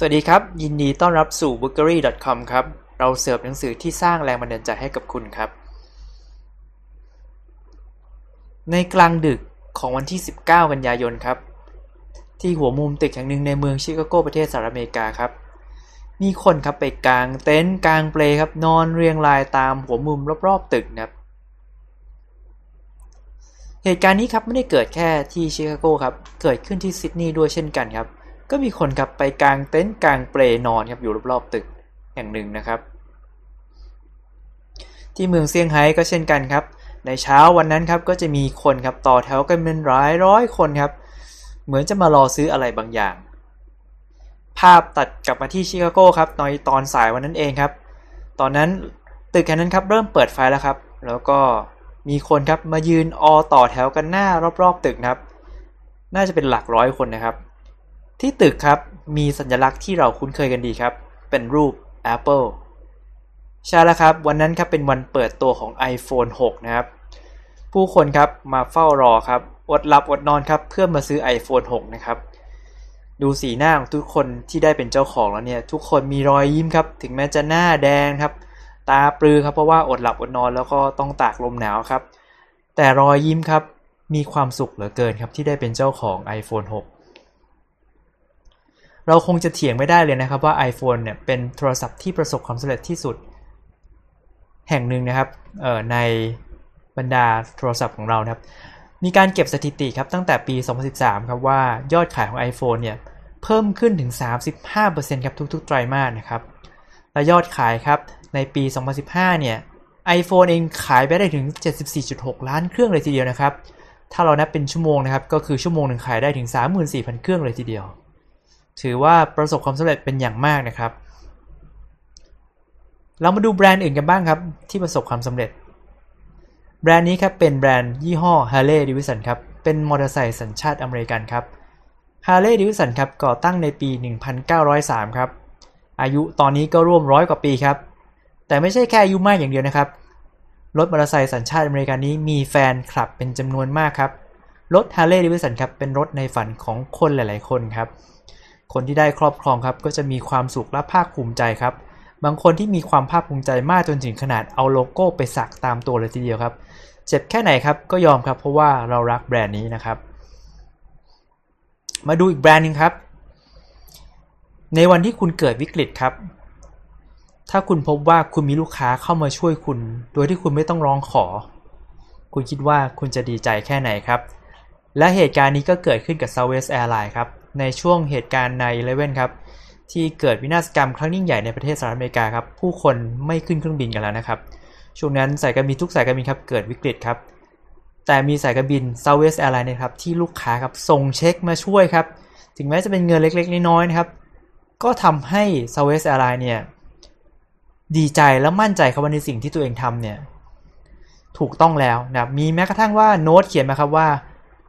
สวัสดีครับ ยินดีต้อนรับสู่ bookery.com ครับ เราเสิร์ฟหนังสือที่สร้างแรงบันดาลใจให้กับคุณครับ ในกลางดึกของวันที่ 19 กันยายนครับ ที่หัวมุมตึกแห่งหนึ่งในเมืองชิคาโกประเทศสหรัฐอเมริกาครับ มีคนครับไปกางเต็นท์กางเปลครับนอนเรียงรายตามหัวมุมรอบๆตึกนะครับ เหตุการณ์นี้ครับไม่ได้เกิดแค่ที่ชิคาโกครับ เกิดขึ้นที่ซิดนีย์ด้วยเช่นกันครับ ก็มีคนครับไปกางเต็นท์กางเปลนอนครับอยู่รอบๆตึกแห่งหนึ่งนะครับ ที่เมืองเซี่ยงไฮ้ก็เช่นกันครับ ในเช้าวันนั้นครับก็จะมีคนครับต่อแถวกันเป็นร้อยร้อยคนครับ เหมือนจะมารอซื้ออะไรบางอย่าง ภาพตัดกลับมาที่ชิคาโกครับในตอนสายวันนั้นเองครับ ตอนนั้นตึกแห่งนั้นครับเริ่มเปิดไฟแล้วครับ แล้วก็มีคนครับมายืนออต่อแถวกันหน้ารอบๆตึกครับ น่าจะเป็นหลักร้อยคนนะครับ ที่ตึกครับมีสัญลักษณ์ที่เราคุ้นเคยกันดีครับ เป็นรูป Apple ใช่แล้วครับ วันนั้นครับเป็นวันเปิดตัวของ iPhone 6 นะครับ ผู้คนครับมาเฝ้ารอครับ อดหลับอดนอนครับ เพื่อมาซื้อ iPhone 6 นะครับ ดูสีหน้าของทุกคนที่ได้เป็นเจ้าของแล้วเนี่ย ทุกคนมีรอยยิ้มครับ ถึงแม้จะหน้าแดงครับ ตาปลือครับ เพราะว่าอดหลับอดนอนแล้วก็ต้องตากลมหนาวครับ แต่รอยยิ้มครับ มีความสุขเหลือเกินครับที่ได้เป็นเจ้าของ iPhone 6 เราคงจะเถียงไม่ได้เลยนะครับว่า iPhone เนี่ยเป็นโทรศัพท์ที่ประสบความสำเร็จที่สุด แห่งหนึ่งนะครับในบรรดาโทรศัพท์ของเรานะครับ มีการเก็บสถิติครับตั้งแต่ปี 2013 ครับว่ายอดขายของ iPhone เนี่ยเพิ่มขึ้นถึง 35%ครับทุกๆ ไตรมาสนะครับ และยอดขายครับในปี 2015 เนี่ย iPhone เองขายไปได้ถึง 74.6 ล้านเครื่องเลยทีเดียวนะครับ ถ้าเรานับเป็นชั่วโมงนะครับ ก็คือชั่วโมงหนึ่งขายได้ถึง 34,000 เครื่องเลยทีเดียว ถือว่าประสบความสำเร็จเป็นอย่างมากนะครับ เรามาดูแบรนด์อื่นกันบ้างครับที่ประสบความสำเร็จ แบรนด์นี้ครับเป็นแบรนด์ยี่ห้อ Harley Davidson ครับ เป็นมอเตอร์ไซค์สัญชาติอเมริกันครับ Harley Davidson ครับก่อตั้งในปี 1903 ครับ อายุตอนนี้ก็ร่วมร้อยกว่าปีครับ แต่ไม่ใช่แค่อายุมากอย่างเดียวนะครับ รถมอเตอร์ไซค์สัญชาติอเมริกันนี้มีแฟนคลับเป็นจำนวนมากครับ รถ Harley Davidson ครับเป็นรถในฝันของคนหลาย ๆ คนครับ คนที่ได้ครอบครองครับก็จะมีความสุขและภาคภูมิใจครับ บางคนที่มีความภาคภูมิใจมากจนถึงขนาดเอาโลโก้ไปสักตามตัวเลยทีเดียวครับ เจ็บแค่ไหนครับก็ยอมครับเพราะว่าเรารักแบรนด์นี้นะครับ มาดูอีกแบรนด์นึงครับ ในวันที่คุณเกิดวิกฤตครับ ถ้าคุณพบว่าคุณมีลูกค้าเข้ามาช่วยคุณ โดยที่คุณไม่ต้องร้องขอ คุณคิดว่าคุณจะดีใจแค่ไหนครับและเหตุการณ์นี้ก็เกิดขึ้นกับ Southwest Airlines ครับ ในช่วงเหตุการณ์ในเลเว่นครับที่เกิดวินาศกรรมครั้งยิ่งใหญ่ในประเทศสหรัฐอเมริกาครับผู้คนไม่ขึ้นเครื่องบินกันแล้วนะครับช่วงนั้นสายการบินทุกสายการบินครับเกิดวิกฤตครับแต่มีสายการบิน Southwest Airlines นะครับที่ลูกค้าครับส่งเช็คมาช่วยครับถึงแม้จะเป็นเงินเล็กๆน้อยๆนะครับก็ทำให้ Southwest Airlines เนี่ยดีใจและมั่นใจครับว่าในสิ่งที่ตัวเองทำเนี่ยถูกต้องแล้วนะมีแม้กระทั่งว่าโน้ตเขียนมาครับว่า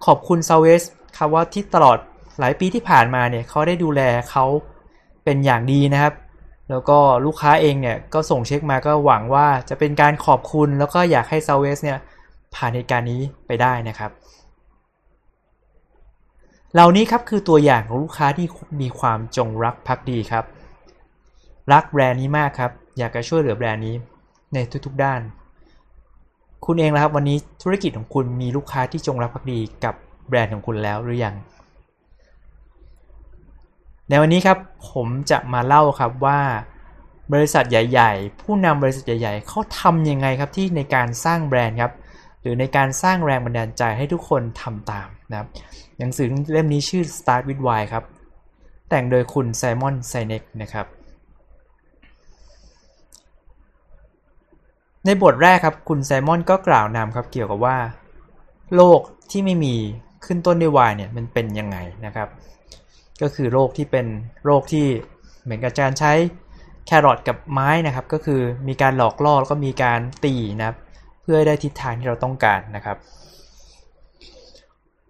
ขอบคุณ Southwest ครับว่าที่ตลอด หลายปีที่ผ่านมาเนี่ยเขาได้ดูแลเขาเป็นอย่างดีนะครับ แล้วก็ลูกค้าเองเนี่ยก็ส่งเช็คมาก็หวังว่าจะเป็นการขอบคุณ แล้วก็อยากให้ซาเวสเนี่ยผ่านเหตุการณ์นี้ไปได้นะครับ เหล่านี้ครับคือตัวอย่างของลูกค้าที่มีความจงรักภักดีครับ รักแบรนด์นี้มากครับ อยากจะช่วยเหลือแบรนด์นี้ในทุกๆด้าน คุณเองนะครับวันนี้ธุรกิจของคุณมีลูกค้าที่จงรักภักดีกับแบรนด์ของคุณแล้วหรือยัง ในวันนี้ครับผมจะมาเล่าครับว่าบริษัทใหญ่ ๆ ผู้นำบริษัทใหญ่ ๆเขาทำยังไงครับที่ในการสร้างแบรนด์ครับหรือในการสร้างแรงบันดาลใจให้ทุกคนทำตามนะครับหนังสือเล่มนี้ชื่อ Start with Why ครับ แต่งโดยคุณไซมอนไซเน็กนะครับ ในบทแรกครับคุณไซมอนก็กล่าวนำครับเกี่ยวกับว่า โลกที่ไม่มีขึ้นต้นด้วย Y เนี่ยมันเป็นยังไงนะครับ ก็คือโรคที่เป็นโรคที่เหมือนกับการใช้แครอทกับไม้นะครับ ก็คือมีการหลอกล่อแล้วก็มีการตีนะครับ เพื่อได้ทิศทางที่เราต้องการนะครับ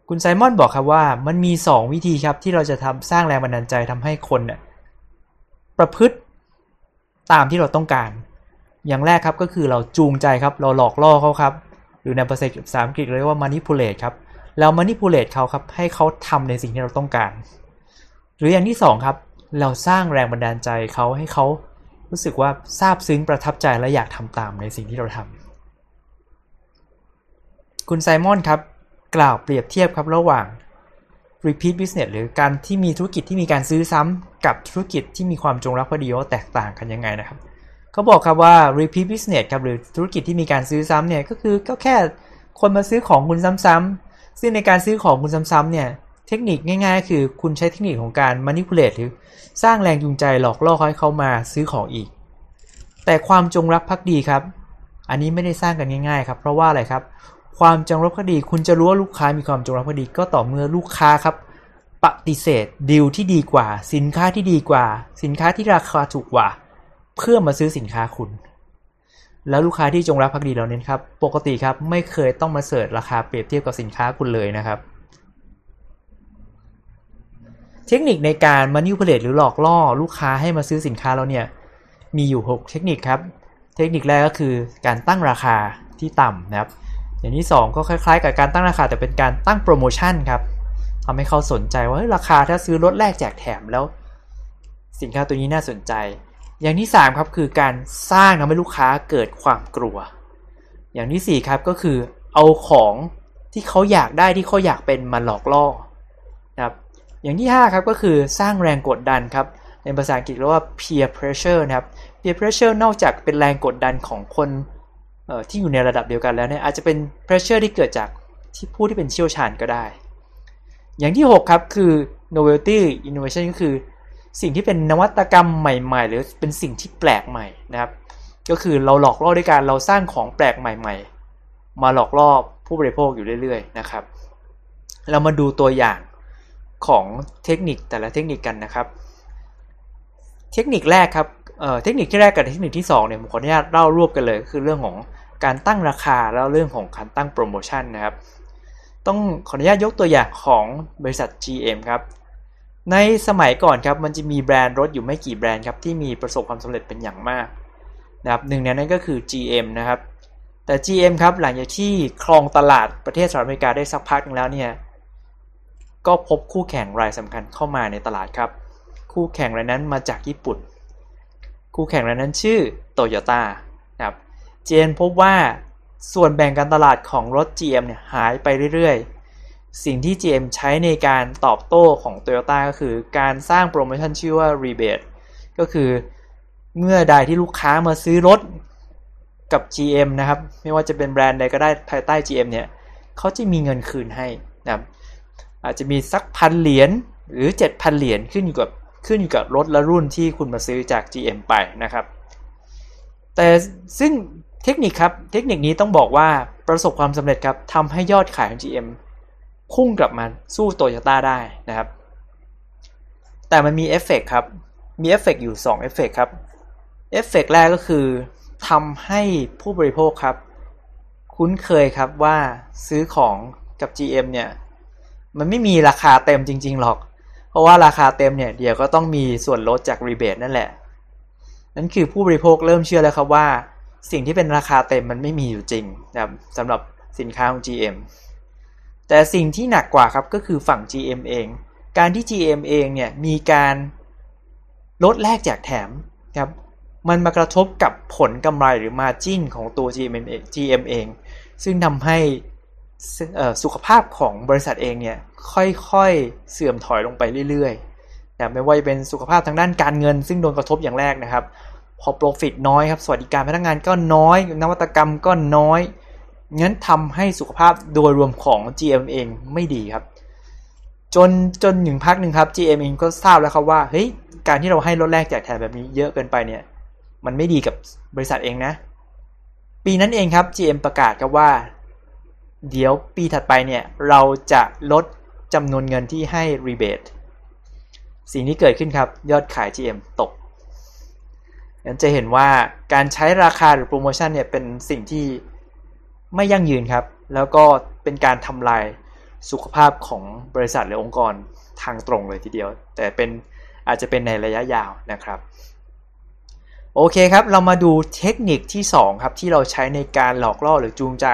คุณไซมอนบอกครับว่ามันมี 2 วิธีครับที่เราจะทำสร้างแรงบันดาลใจทำให้คนเนี่ยประพฤติตามที่เราต้องการ อย่างแรกครับก็คือเราจูงใจครับ เราหลอกล่อเขาครับ หรือในภาษาอังกฤษเรียกว่า manipulate ครับ เรา manipulate เขาครับ ให้เขาทำในสิ่งที่เราต้องการ หรืออย่างที่2ครับเราสร้างแรงบันดาลใจเขาให้เขารู้สึกว่าซาบซึ้งประทับใจและอยากทำตามในสิ่งที่เราทำคุณไซมอนครับกล่าวเปรียบเทียบครับระหว่าง repeat business หรือการที่มีธุรกิจที่มีการซื้อซ้ำกับธุรกิจที่มีความจงรักภักดีว่าแตกต่างกันยังไงนะครับเขาบอกครับว่า repeat business ครับหรือธุรกิจที่มีการซื้อซ้ำเนี่ยก็คือก็แค่คนมาซื้อของคุณซ้ำๆซึ่งในการซื้อของคุณซ้ำๆเนี่ย เทคนิคง่ายๆ คือคุณใช้เทคนิคของการ manipulate หรือสร้างแรงจูงใจหลอกล่อให้เขามาซื้อของอีก แต่ความจงรักภักดีครับ อันนี้ไม่ได้สร้างกันง่ายๆครับ เพราะว่าอะไรครับ ความจงรักภักดี คุณจะรู้ว่าลูกค้ามีความจงรักภักดี ก็ต่อเมื่อลูกค้าครับปฏิเสธดีลที่ดีกว่า สินค้าที่ดีกว่า สินค้าที่ราคาถูกกว่า เพื่อมาซื้อสินค้าคุณ แล้วลูกค้าที่จงรักภักดีเหล่านี้ครับ ปกติครับไม่เคยต้องมาเสิร์ชราคาเปรียบเทียบกับสินค้าคุณเลยนะครับ เทคนิคในการมานิวเพลตหรือหลอกล่อลูกค้าให้มาซื้อสินค้าเราเนี่ยมีอยู่ 6 เทคนิคครับ เทคนิคแรกก็คือการตั้งราคาที่ต่ำนะครับ อย่างที่ 2 ก็คล้ายๆ กับการตั้งราคาแต่เป็นการตั้งโปรโมชั่นครับทำให้เขาสนใจว่าราคาถ้าซื้อลดแรกแจกแถมแล้ว สินค้าตัวนี้น่าสนใจ อย่างที่ 3 ครับคือการสร้างทำให้ลูกค้าเกิดความกลัว อย่างที่ 4 ครับก็คือเอาของที่เขาอยากได้ที่เขาอยากเป็นมาหลอกล่อนะครับ อย่างที่ 5 ครับก็คือสร้างแรงกดดันครับ ในภาษาอังกฤษเรียกว่า peer pressure นะครับ peer pressure นอกจากเป็นแรงกดดันของคนที่อยู่ในระดับเดียวกันแล้วเนี่ยอาจจะเป็น pressure ที่เกิดจากที่ผู้ที่เป็นเชี่ยวชาญก็ได้ อย่างที่ 6 ครับคือ novelty innovation ก็คือ สิ่งที่เป็นนวัตกรรมใหม่ ๆ หรือเป็นสิ่งที่แปลกใหม่นะครับ ก็คือเราหลอกล่อด้วยการเราสร้างของแปลกใหม่ ๆ มาหลอกล่อผู้บริโภคอยู่เรื่อย ๆ นะครับ เรามาดูตัวอย่าง ของเทคนิคแต่ละเทคนิคกันนะครับ เทคนิคแรกครับเเทคนิคที่แรกกับเทคนิคที่2เนี่ยผมขออนุญาตเล่ารวบกันเลย คือเรื่องของการตั้งราคาแล้วเรื่องของการตั้งโปรโมชั่นนะครับ ต้องขออนุญาตยกตัวอย่างของบริษัท GM ครับในสมัยก่อนครับมันจะมีแบรนด์รถอยู่ไม่กี่แบรนด์ครับที่มีประสบความสำเร็จเป็นอย่างมากนะครับหนึ่งในนั้นก็คือ GM นะครับแต่ GM ครับหลังจากที่ครองตลาดประเทศสหรัฐอเมริกาได้สักพักนึงแล้วเนี่ย ก็พบคู่แข่งรายสำคัญเข้ามาในตลาดครับ คู่แข่งรายนั้นมาจากญี่ปุ่น คู่แข่งรายนั้นชื่อโตโยต้าครับเจนพบว่าส่วนแบ่งการตลาดของรถ GM เนี่ยหายไปเรื่อยๆ สิ่งที่ GM ใช้ในการตอบโต้ของ Toyota ก็คือการสร้างโปรโมชั่นชื่อว่า rebate ก็คือเมื่อใดที่ลูกค้ามาซื้อรถกับ GM นะครับ ไม่ว่าจะเป็นแบรนด์ใดก็ได้ภายใต้ GM เนี่ยเขาจะมีเงินคืนให้นะครับ อาจจะมีสักพันเหรียญหรือ 7,000 เหรียญขึ้นอยู่กับขึ้นอยู่กับรถและรุ่นที่คุณมาซื้อจาก GM ไปนะครับ แต่ซึ่งเทคนิคครับเทคนิคนี้ต้องบอกว่าประสบความสำเร็จครับทำให้ยอดขายของ GM พุ่งกลับมาสู้โตโยต้าได้นะครับ แต่มันมีเอฟเฟกครับ มีเอฟเฟกอยู่2เอฟเฟกครับเอฟเฟกแรกก็คือทำให้ผู้บริโภคครับ คุ้นเคยครับว่าซื้อของกับ GM เนี่ย มันไม่มีราคาเต็มจริง ๆ หรอก เพราะว่าราคาเต็มเนี่ยเดี๋ยวก็ต้องมีส่วนลดจาก rebate นั่นแหละ นั่นคือผู้บริโภคเริ่มเชื่อแล้วครับว่า สิ่งที่เป็นราคาเต็มมันไม่มีอยู่จริงนะครับสำหรับสินค้าของ GM แต่สิ่งที่หนักกว่าครับก็คือฝั่ง GM เอง การที่ GM เองเนี่ยมีการลดแลกแจกแถมครับมันมากระทบกับผลกำไรหรือ Margin ของตัว GM เอง ซึ่งทำให้ สุขภาพของบริษัทเองเนี่ยค่อยๆเสื่อมถอยลงไปเรื่อยๆแต่ไม่ว่าจะเป็นสุขภาพทางด้านการเงิน ซึ่งโดนกระทบอย่างแรกนะครับ พอ profit น้อยครับสวัสดิการพนักงานก็น้อย นวัตกรรมก็น้อยงั้นทำให้สุขภาพโดยรวมของ GM เองไม่ดีครับ จนจนหนึ่งพักหนึ่งครับ GM เองก็ทราบแล้วครับว่าเฮ้ยการที่เราให้ลดแรกแจกแถมแบบนี้เยอะเกินไปเนี่ยมันไม่ดีกับบริษัทเองนะ ปีนั้นเองครับ GM ประกาศครับว่า เดี๋ยวปีถัดไปเนี่ย เราจะลดจำนวนเงินที่ให้รีเบทสิ่งที่เกิดขึ้นครับ ยอดขาย GM ตกงั้นจะเห็นว่าการใช้ราคาหรือโปรโมชั่นเนี่ยเป็นสิ่งที่ไม่ยั่งยืนครับ แล้วก็เป็นการทำลายสุขภาพของบริษัทหรือองค์กรทางตรงเลยทีเดียว แต่เป็นอาจจะเป็นในระยะยาวนะครับ โอเคครับ เรามาดูเทคนิคที่ 2 ครับ ที่เราใช้ในการหลอกล่อหรือจูงใจ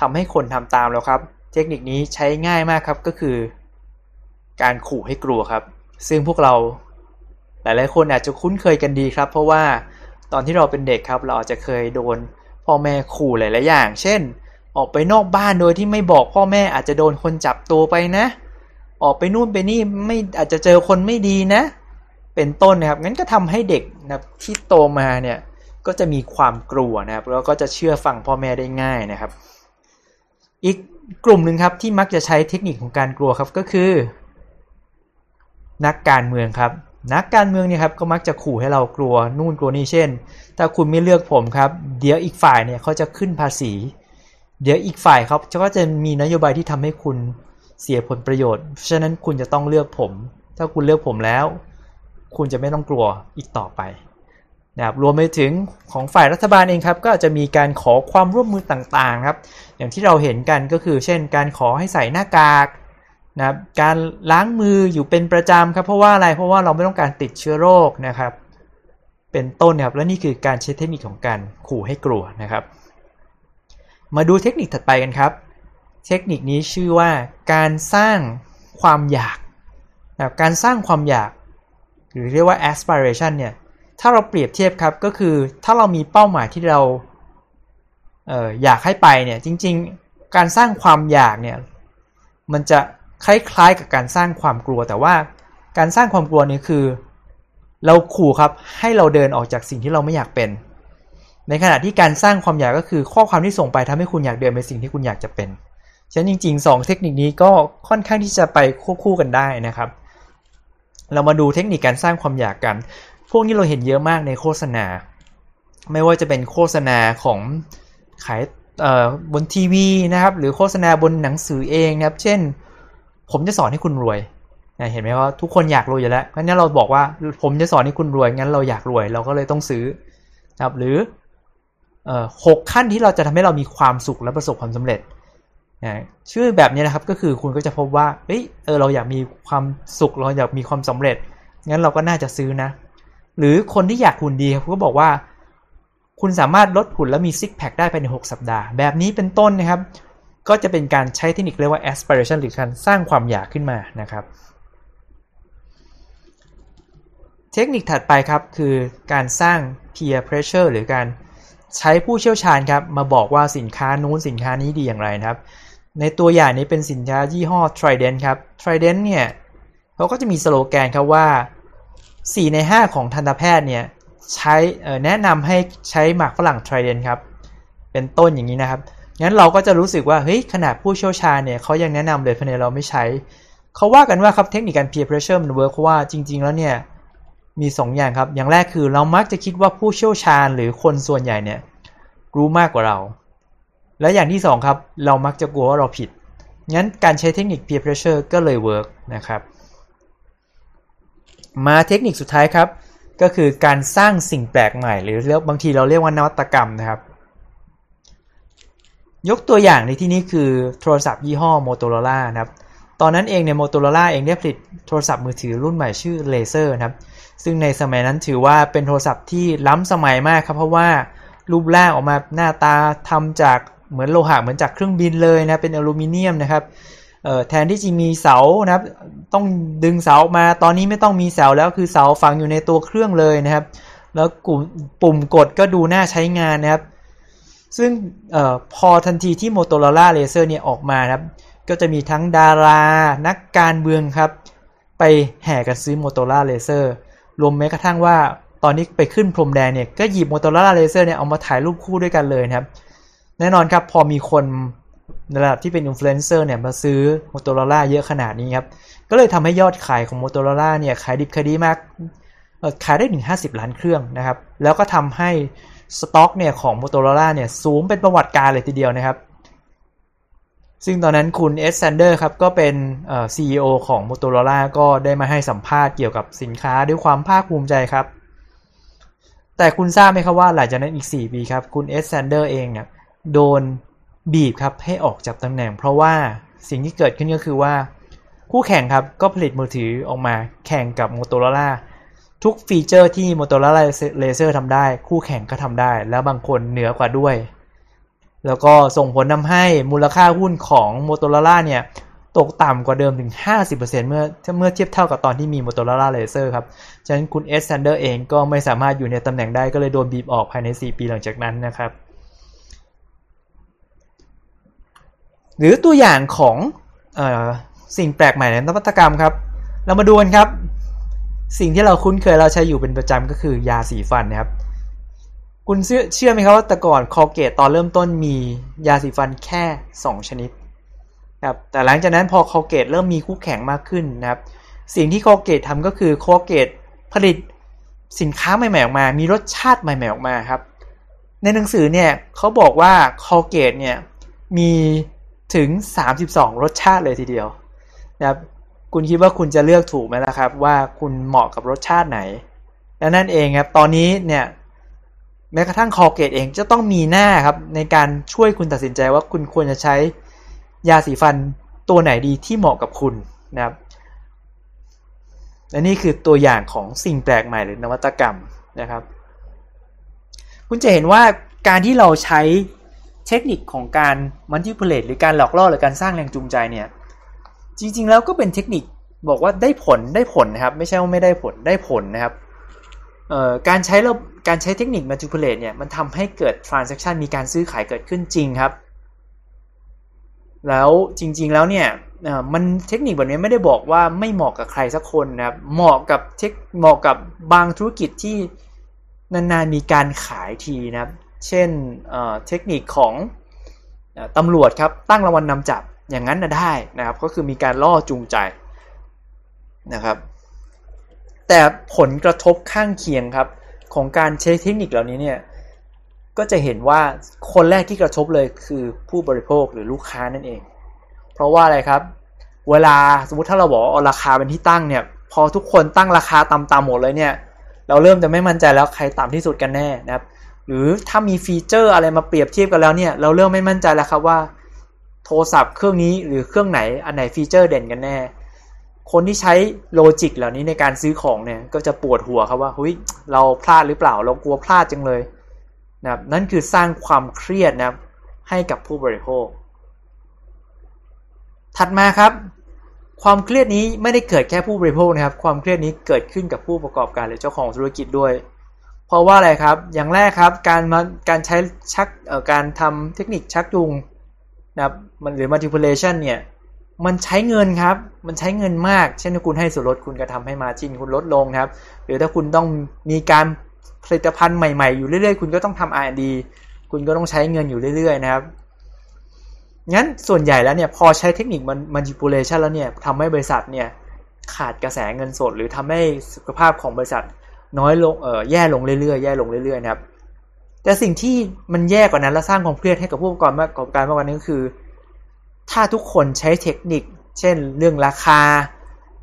ทำให้คนทำตามแล้วครับ เทคนิคนี้ใช้ง่ายมากครับก็คือ การขู่ให้กลัวครับ ซึ่งพวกเราหลายๆคนอาจจะคุ้นเคยกันดีครับ เพราะว่าตอนที่เราเป็นเด็กครับ เราอาจจะเคยโดนพ่อแม่ขู่หลายๆอย่าง เช่น ออกไปนอกบ้านโดยที่ไม่บอกพ่อแม่อาจจะโดนคนจับตัวไปนะ ออกไปนู่นไปนี่ไม่อาจจะเจอคนไม่ดีนะ เป็นต้นนะครับงั้นก็ทำให้เด็กนะที่โตมาเนี่ยก็จะมีความกลัวนะครับแล้วก็จะเชื่อฟังพ่อแม่ได้ง่ายนะครับ อีกกลุ่มหนึ่งครับที่มักจะใช้เทคนิคของการกลัวครับก็คือ นักการเมืองครับ นักการเมืองเนี่ยครับก็มักจะขู่ให้เรากลัวนู่นกลัวนี่เช่น ถ้าคุณไม่เลือกผมครับ เดี๋ยวอีกฝ่ายเนี่ยเขาจะขึ้นภาษี เดี๋ยวอีกฝ่ายเขาก็จะมีนโยบายที่ทำให้คุณเสียผลประโยชน์ ฉะนั้นคุณจะต้องเลือกผม ถ้าคุณเลือกผมแล้ว คุณจะไม่ต้องกลัวอีกต่อไปนะครับรวมไปถึงของฝ่ายรัฐบาลเองครับ ก็จะมีการขอความร่วมมือต่างๆครับ อย่างที่เราเห็นกันก็คือเช่น การขอให้ใส่หน้ากากนะครับการล้างมืออยู่เป็นประจำครับเพราะว่าอะไรเพราะว่าเราไม่ต้องการติดเชื้อโรคนะครับ เป็นต้นนะครับและนี่คือการใช้เทคนิคของการขู่ให้กลัวนะครับ มาดูเทคนิคถัดไปกันครับ เทคนิคนี้ชื่อว่าการสร้างความอยากนะการสร้างความอยาก หรือเรียกว่า aspiration เนี่ยถ้าเราเปรียบเทียบครับก็คือถ้าเรามีเป้าหมายที่เรา อออยากให้ไปเนี่ยจริง ๆ การสร้างความอยากเนี่ยมันจะคล้ายๆกับการสร้างความกลัว แต่ว่าการสร้างความกลัวนี่คือ เราขู่ครับให้เราเดินออกจากสิ่งที่เราไม่อยากเป็น ในขณะที่การสร้างความอยากก็คือข้อความที่ส่งไปทำให้คุณอยากเดินไปสิ่งที่คุณอยากจะเป็นฉะนั้นจริง ๆ 2 เทคนิคนี้ก็ค่อนข้างที่จะไปควบคู่กันได้นะครับ เรามาดูเทคนิคการสร้างความอยากกัน พวกนี้เราเห็นเยอะมากในโฆษณา ไม่ว่าจะเป็นโฆษณาของ ขายบนทีวีนะครับ หรือโฆษณาบนหนังสือเองนะครับ เช่น ผมจะสอนให้คุณรวยเห็นไหมว่าทุกคนอยากรวยอยู่แล้วงั้นเราบอกว่าผมจะสอนให้คุณรวยงั้นเราอยากรวยเราก็เลยต้องซื้อนะครับ หรือหกขั้นที่เราจะทำให้เรามีความสุขและประสบความสำเร็จชื่อแบบนี้นะครับก็คือคุณก็จะพบว่าเอเออเราอยากมีความสุขเราอยากมีความสำเร็จงั้นเราก็น่าจะซื้อนะ หรือคนที่อยากหุ่นดีเขาก็บอกว่า คุณสามารถลดหุ่นและมีซิกแพคได้ภายใน 6 สัปดาห์ แบบนี้เป็นต้นนะครับ ก็จะเป็นการใช้เทคนิคเรียกว่า aspiration หรือการสร้างความอยากขึ้นมานะครับ เทคนิคถัดไปครับคือการสร้าง peer pressure หรือการใช้ผู้เชี่ยวชาญครับมาบอกว่าสินค้านู้นสินค้านี้ดีอย่างไรนะครับ ในตัวอย่างนี้เป็นสินค้ายี่ห้อ Trident ครับ Trident เนี่ยเขาก็จะมีสโลแกนครับว่า 4 ใน 5 ของทันตแพทย์เนี่ย ใช้แนะนำให้ใช้หมากฝรั่ง Trident ครับ เป็นต้นอย่างนี้นะครับ งั้นเราก็จะรู้สึกว่าเฮ้ยขนาดผู้เชี่ยวชาญเนี่ยเขายังแนะนำเลยทำไมเราไม่ใช้ เขาว่ากันว่าครับเทคนิคการ peer pressure มัน work เพราะว่าจริง ๆ แล้วเนี่ยมี2อย่างครับ อย่างแรกคือเรามักจะคิดว่าผู้เชี่ยวชาญหรือคนส่วนใหญ่เนี่ยรู้มากกว่าเรา และอย่างที่ 2 ครับ เรามักจะกลัวว่าเราผิด งั้นการใช้เทคนิค peer pressure ก็เลยเวิร์กนะครับ มาเทคนิคสุดท้ายครับ ก็คือการสร้างสิ่งแปลกใหม่ หรือเรียกบางทีเราเรียกว่านวัตกรรมนะครับ ยกตัวอย่างในที่นี้คือโทรศัพท์ยี่ห้อ Motorola นะครับ ตอนนั้นเองเนี่ย Motorola เองได้ผลิตโทรศัพท์มือถือรุ่นใหม่ชื่อ Laser นะครับ ซึ่งในสมัยนั้นถือว่าเป็นโทรศัพท์ที่ล้ำสมัยมากครับ เพราะว่ารูปร่างออกมาหน้าตาทำจากเหมือนโลหะเหมือนจากเครื่องบินเลยนะเป็นอลูมิเนียมนะครับ แทนที่จะมีเสานะครับ ต้องดึงเสามาตอนนี้ไม่ต้องมีเสาแล้วคือเสาฝังอยู่ในตัวเครื่องเลยนะครับ แล้วกุ่มปุ่มกดก็ดูน่าใช้งานนะครับ ซึ่งออพอทันทีที่ Motorola Laser เนี่ยออกมาครับ ก็จะมีทั้งดารา นักการเมืองครับ ไปแห่กันซื้อ Motorola Laser รวมแม้กระทั่งว่าตอนนี้ไปขึ้นพรมแดงเนี่ยก็หยิบ Motorola Razr เนี่ยเอามาถ่ายรูปคู่ด้วยกันเลยนะครับ แน่นอนครับพอมีคน ในระดับที่เป็นอินฟลูเอนเซอร์เนี่ยมาซื้อ Motorola เยอะขนาดนี้ครับ ก็เลยทำให้ยอดขายของ Motorola เนี่ยขายดิบขายดีมาก ขายได้ถึง 50 ล้านเครื่องนะครับ แล้วก็ทำให้สต็อกเนี่ยของ Motorola เนี่ยสูงเป็นประวัติการณ์เลยทีเดียวนะครับ ซึ่งตอนนั้นคุณ Ed Zander ครับก็เป็นเอ่อ CEO ของ Motorola ก็ได้มาให้สัมภาษณ์เกี่ยวกับสินค้าด้วยความภาคภูมิใจครับ แต่คุณทราบไหมครับว่าหลังจากนั้นอีก 4 ปีครับ คุณ Ed Zander เองเนี่ยโดน บีบครับให้ออกจากตำแหน่ง เพราะว่าสิ่งที่เกิดขึ้นก็คือว่า คู่แข่งครับก็ผลิตมือถือออกมาแข่งกับ Motorola ทุก feature ที่ Motorola Razr ทำได้ คู่แข่งก็ทำได้ แล้วบางคนเหนือกว่าด้วย แล้วก็ส่งผลทำให้มูลค่าหุ้นของ Motorola เนี่ยตกต่ำกว่าเดิมถึง 50%เมื่อเมื่อเทียบเท่ากับตอนที่มี Motorola Razr ครับ ฉะนั้นคุณ Ed Zander เองก็ไม่สามารถอยู่ในตำแหน่งได้ก็เลยโดนบีบออกภายใน 4 ปีหลังจากนั้นนะครับ หรือตัวอย่างของอสิ่งแปลกใหม่ในนวัตกรรมครับ เรามาดูกันครับ สิ่งที่เราคุ้นเคยเราใช้อยู่เป็นประจำก็คือยาสีฟันนะครับ คุณเชื่อเชื่อไหมครับว่าแต่ก่อน Colgate ตอนเริ่มต้นมียาสีฟันแค่ 2 ชนิดครับแต่หลังจากนั้นพอ Colgate เริ่มมีคู่แข่งมากขึ้นนะครับ สิ่งที่ Colgate ทำก็คือ Colgate ผลิตสินค้าใหม่ๆออกมา มีรสชาติใหม่ๆออกมาครับ ในหนังสือเนี่ยเขาบอกว่าคอเกตเนี่ยมี ถึง 32 รสชาติเลยทีเดียวนะครับคุณคิดว่าคุณจะเลือกถูกไหมล่ะครับ ว่าคุณเหมาะกับรสชาติไหน และนั่นเองครับตอนนี้เนี่ยแม้กระทั่งคอเกตเองจะต้องมีหน้าครับในการช่วยคุณตัดสินใจว่าคุณควรจะใช้ยาสีฟันตัวไหนดีที่เหมาะกับคุณนะครับและนี่คือตัวอย่างของสิ่งแปลกใหม่หรือนวัตกรรมนะครับ คุณจะเห็นว่าการที่เราใช้ เทคนิคของการมันทิพูเลตหรือการหลอกล่อหรือการสร้างแรงจูงใจเนี่ยจริง ๆ แล้วก็เป็นเทคนิคบอกว่าได้ผลได้ผลนะครับ ไม่ใช่ว่าไม่ได้ผลได้ผลนะครับการใช้เราการใช้เทคนิค manipulate เนี่ยมันทำให้เกิด transaction มีการซื้อขายเกิดขึ้นจริงครับ แล้วจริง ๆ แล้วเนี่ยมันเทคนิคแบบนี้ไม่ได้บอกว่าไม่เหมาะกับใครสักคนนะครับเหมาะกับเทคเหมาะกับบางธุรกิจที่นานๆมีการขายทีนะครับ เช่นเทคนิคของตำรวจครับตั้งรางวัลนนำจับอย่างนั้นนะได้นะครับก็คือมีการล่อจูงใจนะครับ แต่ผลกระทบข้างเคียงครับของการใช้เทคนิคเหล่านี้เนี่ยก็จะเห็นว่าคนแรกที่กระทบเลยคือผู้บริโภคหรือลูกค้านั่นเอง เพราะว่าอะไรครับ เวลาสมมติถ้าเราบอกเอาราคาเป็นที่ตั้งเนี่ยพอทุกคนตั้งราคาต่ำๆหมดเลยเนี่ยเราเริ่มจะไม่มั่นใจแล้วใครต่ำที่สุดกันแน่นะครับ หรือถ้ามี feature อะไรมาเปรียบเทียบกันแล้วเนี่ย เราเริ่มไม่มั่นใจแล้วครับว่า โทรศัพท์เครื่องนี้หรือเครื่องไหนอันไหน feature เด่นกันแน่ คนที่ใช้ logic เหล่านี้ในการซื้อของเนี่ยก็จะปวดหัวครับว่าเฮ้ยเราพลาดหรือเปล่าเรากลัวพลาดจังเลยนะครับนั่นคือสร้างความเครียดนะครับให้กับผู้บริโภค ถัดมาครับ ความเครียดนี้ไม่ได้เกิดแค่ผู้บริโภคนะครับ ความเครียดนี้เกิดขึ้นกับผู้ประกอบการหรือเจ้าของธุรกิจด้วย เพราะว่าอะไรครับ อย่างแรกครับ การมาการใช้ชักเอ่อการทำเทคนิคชักจูงนะครับมันหรือ manipulation เนี่ย มันใช้เงินครับ มันใช้เงินมาก เช่นถ้าคุณให้ส่วนลดคุณกระทำให้มาจินคุณลดลงครับ หรือถ้าคุณต้องมีการผลิตภัณฑ์ใหม่ๆ อยู่เรื่อยๆ คุณก็ต้องทำ R&D คุณก็ต้องใช้เงินอยู่เรื่อย ๆ นะครับ งั้นส่วนใหญ่แล้วเนี่ยพอใช้เทคนิคมัน manipulation แล้วเนี่ยทำให้บริษัทเนี่ยขาดกระแสเงินสด หรือทำให้สุขภาพของบริษัท น้อยลงเออแย่ลงเรื่อยๆแย่ลงเรื่อยๆนะครับ แต่สิ่งที่มันแย่กว่านั้นและสร้างความเครียดให้กับผู้ประกอบการมากกว่านี้ก็คือ ถ้าทุกคนใช้เทคนิค เช่น เรื่องราคา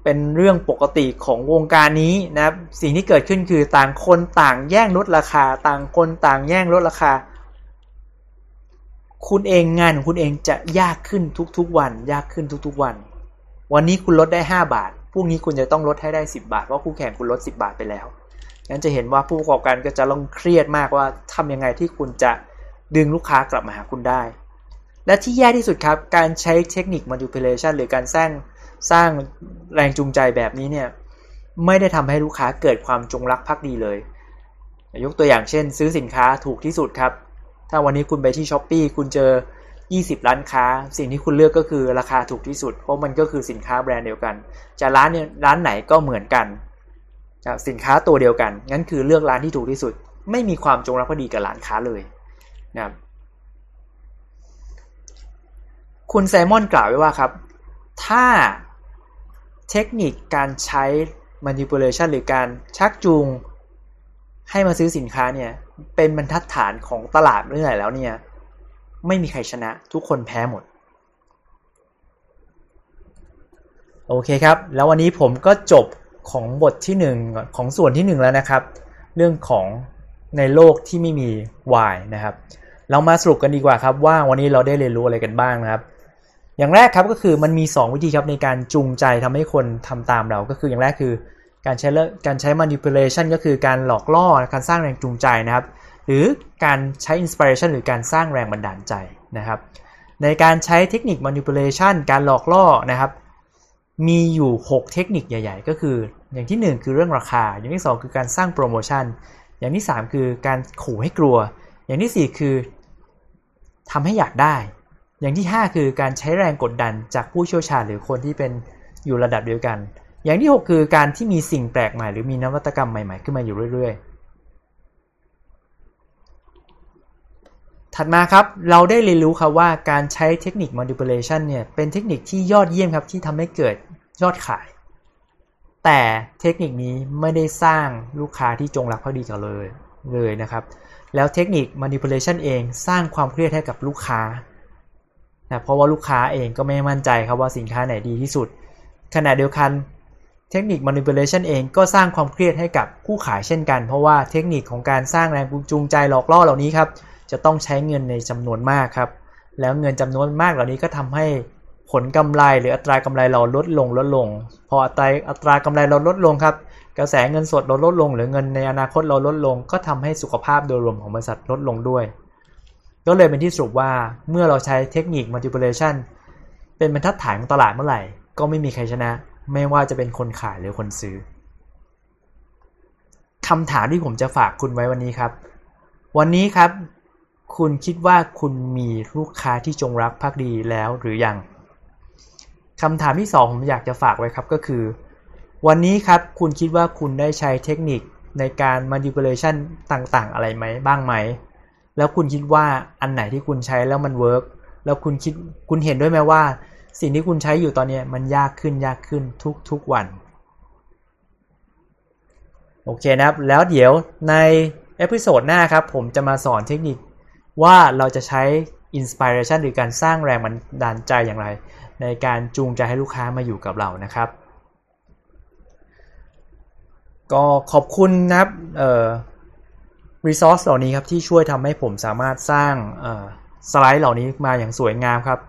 เป็นเรื่องปกติของวงการนี้นะครับ สิ่งที่เกิดขึ้นคือต่างคนต่างแย่งลดราคา ต่างคนต่างแย่งลดราคา คุณเองงานของคุณเองจะยากขึ้นทุกๆวัน ยากขึ้นทุกๆวัน วันนี้คุณลดได้ 5 บาทพรุ่งนี้คุณจะต้องลดให้ได้ 10 บาทเพราะคู่แข่งคุณลด 10 บาทไปแล้ว งั้นจะเห็นว่าผู้ประกอบการก็จะลงเครียดมากว่าทำยังไงที่คุณจะดึงลูกค้ากลับมาหาคุณได้ และที่แย่ที่สุดครับ การใช้เทคนิค manipulation หรือการสร้างสร้างแรงจูงใจแบบนี้เนี่ยไม่ได้ทำให้ลูกค้าเกิดความจงรักภักดีเลย ยกตัวอย่างเช่น ซื้อสินค้าถูกที่สุดครับ ถ้าวันนี้คุณไปที่ช้อปปีคุณเจอ 20 ร้านค้า สิ่งที่คุณเลือกก็คือราคาถูกที่สุด เพราะมันก็คือสินค้าแบรนด์เดียวกัน จะร้านเนี่ยร้านไหนก็เหมือนกัน สินค้าตัวเดียวกัน งั้นคือเลือกร้านที่ถูกที่สุด ไม่มีความจงรักภักดีกับร้านค้าเลยนะครับคุณแซมมอนกล่าวไว้ว่าครับ ถ้าเทคนิคการใช้ manipulation หรือการชักจูง ให้มาซื้อสินค้าเนี่ย เป็นบรรทัดฐานของตลาดเมื่อไหร่แล้วเนี่ย ไม่มีใครชนะทุกคนแพ้หมด โอเคครับ แล้ววันนี้ผมก็จบ ของบทที่1ของส่วนที่ 1 แล้วนะครับ เรื่องของในโลกที่ไม่มี Y นะครับ เรามาสรุปกันดีกว่าครับว่าวันนี้เราได้เรียนรู้อะไรกันบ้างนะครับ อย่างแรกครับก็คือมันมี 2 วิธีครับในการจูงใจทำให้คนทำตามเราก็คืออย่างแรกคือการใช้การใช้ manipulation ก็คือการหลอกล่อการสร้างแรงจูงใจนะครับ หรือการใช้ inspiration หรือการสร้างแรงบันดาลใจนะครับ ในการใช้เทคนิค manipulation การหลอกล่อนะครับ มีอยู่ 6 เทคนิคใหญ่ ๆ ก็คือ อย่างที่ 1 คือเรื่องราคา อย่างที่ 2 คือการสร้างโปรโมชั่น อย่างที่ 3 คือการขู่ให้กลัว อย่างที่ 4 คือทำให้อยากได้ อย่างที่ 5 คือการใช้แรงกดดันจากผู้เชี่ยวชาญหรือคนที่เป็นอยู่ระดับเดียวกัน อย่างที่ 6 คือการที่มีสิ่งแปลกใหม่ หรือมีนวัตกรรมใหม่ ๆ ขึ้นมาอยู่เรื่อย ๆ ถัดมาครับ เราได้เรียนรู้ครับว่าการใช้เทคนิค manipulation เนี่ย เป็นเทคนิคที่ยอดเยี่ยมครับที่ทำให้เกิด ยอดขาย แต่เทคนิคนี้ไม่ได้สร้างลูกค้าที่จงรักภักดีกับเลยเลยนะครับ แล้วเทคนิค manipulation เองสร้างความเครียดให้กับลูกค้านะเพราะว่าลูกค้าเองก็ไม่มั่นใจครับว่าสินค้าไหนดีที่สุด ขณะเดียวกันเทคนิค manipulation เองก็สร้างความเครียดให้กับผู้ขายเช่นกัน เพราะว่าเทคนิคของการสร้างแรงจูงใจหลอกล่อเหล่านี้ครับจะต้องใช้เงินในจำนวนมากครับ แล้วเงินจำนวนมากเหล่านี้ก็ทำให้ ผลกำไรหรืออัตรากำไรเราลดลงลดลง พออัตราอัตรากำไรเราลดลงครับ กระแสเงินสดเราลดลง หรือเงินในอนาคตเราลดลง ก็ทำให้สุขภาพโดยรวมของบริษัทลดลงด้วย ก็เลยเป็นที่สรุปว่าเมื่อเราใช้เทคนิค manipulation เป็นบรรทัดฐานของตลาดเมื่อไหร่ ก็ไม่มีใครชนะ ไม่ว่าจะเป็นคนขายหรือคนซื้อคำถามที่ผมจะฝากคุณไว้วันนี้ครับ วันนี้ครับ คุณคิดว่าคุณมีลูกค้าที่จงรักภักดีแล้วหรือยัง คำถามที่สองผมอยากจะฝากไว้ครับก็คือ วันนี้ครับคุณคิดว่าคุณได้ใช้เทคนิคในการ manipulation ต่างๆ อะไรไหมบ้างไหม แล้วคุณคิดว่าอันไหนที่คุณใช้แล้วมันเวิร์กแล้วคุณคิดคุณเห็นด้วยไหมว่า สิ่งที่คุณใช้อยู่ตอนนี้มันยากขึ้นยากขึ้นทุกๆวันโอเคนะครับ แล้วเดี๋ยวใน episode หน้าครับ ผมจะมาสอนเทคนิคว่าเราจะใช้ inspiration หรือการสร้างแรงบันดาลใจอย่างไร ในการจูงใจให้ลูกค้ามาอยู่กับเรานะครับ ก็ขอบคุณนะครับเอ่อ resource เหล่านี้ครับที่ช่วยทำให้ผมสามารถสร้างสไลด์เหล่านี้มาอย่างสวยงามครับ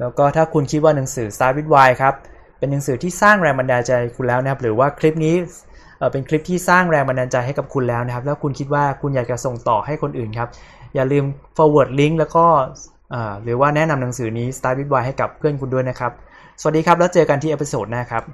แล้วก็ถ้าคุณคิดว่าหนังสือ Start with Why ครับ เป็นหนังสือที่สร้างแรงบันดาลใจคุณแล้วนะครับ หรือว่าคลิปนี้เป็นคลิปที่สร้างแรงบันดาลใจให้กับคุณแล้วนะครับ แล้วคุณคิดว่าคุณอยากจะส่งต่อให้คนอื่นครับ อย่าลืม forward link แล้วก็ หรือว่าแนะนำหนังสือนี้ Start with Why ให้กับเพื่อนคุณด้วยนะครับ สวัสดีครับ แล้วเจอกันที่ episode หน้าครับ